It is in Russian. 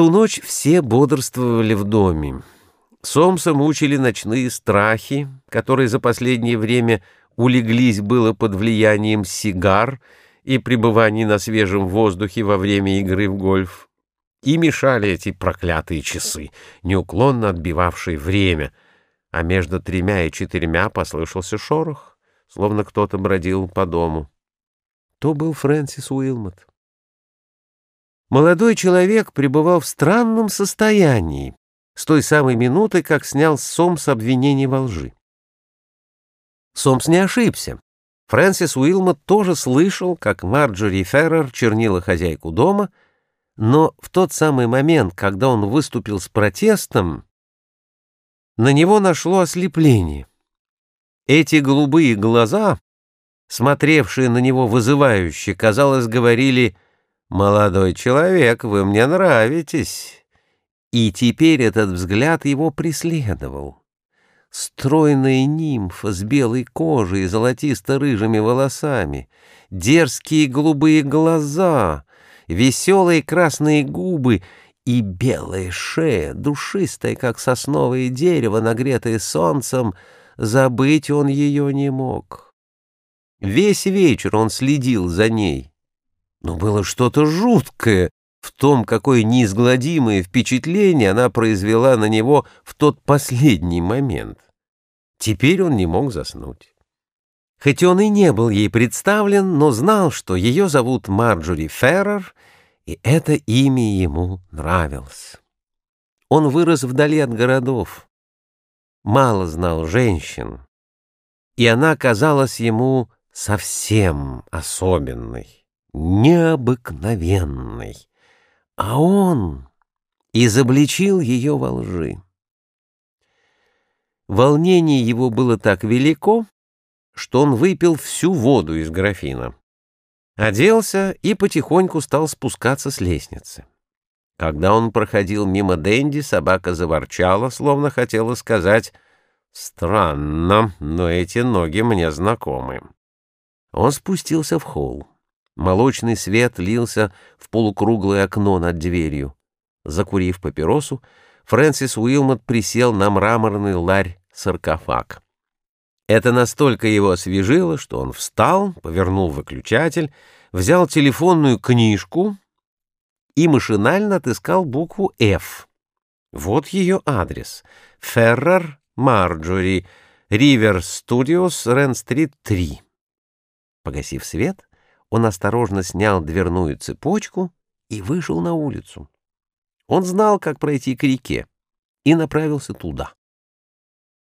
ту ночь все бодрствовали в доме. Сомса мучили ночные страхи, которые за последнее время улеглись было под влиянием сигар и пребываний на свежем воздухе во время игры в гольф. И мешали эти проклятые часы, неуклонно отбивавшие время, а между тремя и четырьмя послышался шорох, словно кто-то бродил по дому. То был Фрэнсис Уилмот. Молодой человек пребывал в странном состоянии с той самой минуты, как снял Сомс обвинение во лжи. Сомс не ошибся. Фрэнсис Уилмот тоже слышал, как Марджори Феррер чернила хозяйку дома, но в тот самый момент, когда он выступил с протестом, на него нашло ослепление. Эти голубые глаза, смотревшие на него вызывающе, казалось, говорили — «Молодой человек, вы мне нравитесь». И теперь этот взгляд его преследовал. Стройная нимфа с белой кожей и золотисто-рыжими волосами, дерзкие голубые глаза, веселые красные губы и белая шея, душистая, как сосновое дерево, нагретое солнцем, забыть он ее не мог. Весь вечер он следил за ней, но было что-то жуткое в том, какое неизгладимое впечатление она произвела на него в тот последний момент. Теперь он не мог заснуть. Хоть он и не был ей представлен, но знал, что ее зовут Марджори Феррер, и это имя ему нравилось. Он вырос вдали от городов, мало знал женщин, и она казалась ему совсем особенной необыкновенной, а он изобличил ее во лжи. Волнение его было так велико, что он выпил всю воду из графина. Оделся и потихоньку стал спускаться с лестницы. Когда он проходил мимо Дэнди, собака заворчала, словно хотела сказать «Странно, но эти ноги мне знакомы». Он спустился в холл. Молочный свет лился в полукруглое окно над дверью. Закурив папиросу, Фрэнсис Уилмот присел на мраморный ларь-саркофаг. Это настолько его освежило, что он встал, повернул выключатель, взял телефонную книжку и машинально отыскал букву «Ф». Вот ее адрес. Феррер Марджори, Ривер Студиос, Рен-стрит, 3. Погасив свет, он осторожно снял дверную цепочку и вышел на улицу. Он знал, как пройти к реке, и направился туда.